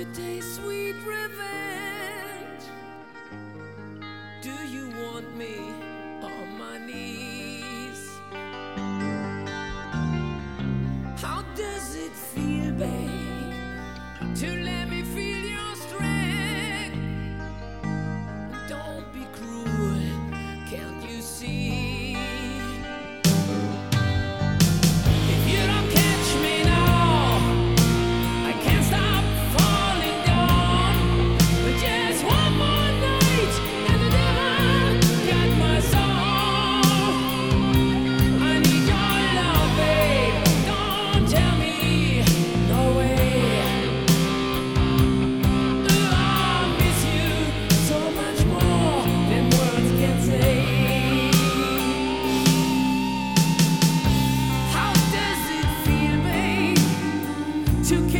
Today's sweet. to kill.